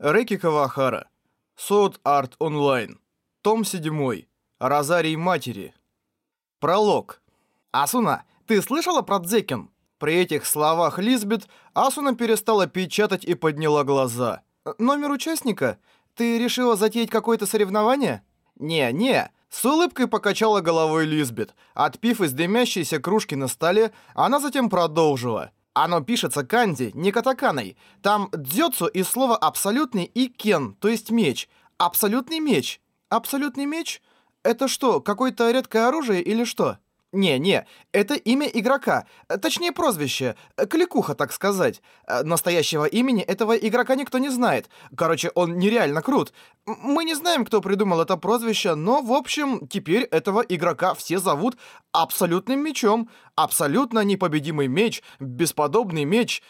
Рэки Кавахара. Sword Art Online. Том 7. Розарий Матери. Пролог. «Асуна, ты слышала про Дзекин?» При этих словах Лизбет Асуна перестала печатать и подняла глаза. «Номер участника? Ты решила затеять какое-то соревнование?» «Не, не». С улыбкой покачала головой Лизбет. Отпив из дымящейся кружки на столе, она затем продолжила. Оно пишется канди, не катаканой. Там дзёцу из слова «абсолютный» и «кен», то есть «меч». Абсолютный меч. Абсолютный меч? Это что, какое-то редкое оружие или что? Не-не, это имя игрока, точнее прозвище, кликуха, так сказать. Настоящего имени этого игрока никто не знает. Короче, он нереально крут. Мы не знаем, кто придумал это прозвище, но, в общем, теперь этого игрока все зовут абсолютным мечом. Абсолютно непобедимый меч, бесподобный меч.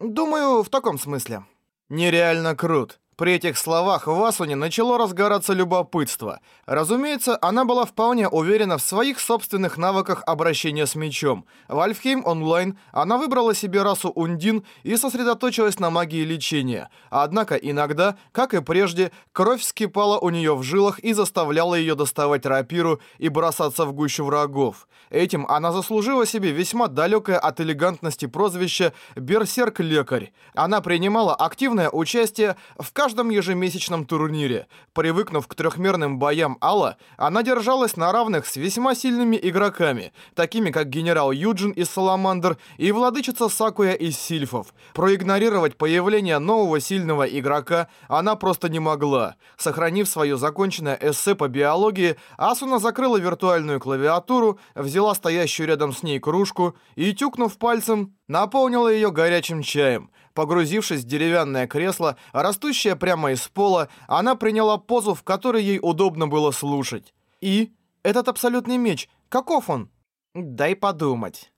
Думаю, в таком смысле. Нереально крут. При этих словах в Асуне начало разгораться любопытство. Разумеется, она была вполне уверена в своих собственных навыках обращения с мечом. В Альфхейм онлайн она выбрала себе расу Ундин и сосредоточилась на магии лечения. Однако иногда, как и прежде, кровь вскипала у нее в жилах и заставляла ее доставать рапиру и бросаться в гущу врагов. Этим она заслужила себе весьма далекое от элегантности прозвище «Берсерк-лекарь». Она принимала активное участие в каждом ежемесячном турнире. Привыкнув к трехмерным боям Алла, она держалась на равных с весьма сильными игроками, такими как генерал Юджин из Саламандр и владычица Сакуя из Сильфов. Проигнорировать появление нового сильного игрока она просто не могла. Сохранив свое законченное эссе по биологии, Асуна закрыла виртуальную клавиатуру, взяла стоящую рядом с ней кружку и, тюкнув пальцем, наполнила ее горячим чаем. Погрузившись в деревянное кресло, растущее прямо из пола, она приняла позу, в которой ей удобно было слушать. И? Этот абсолютный меч, каков он? Дай подумать.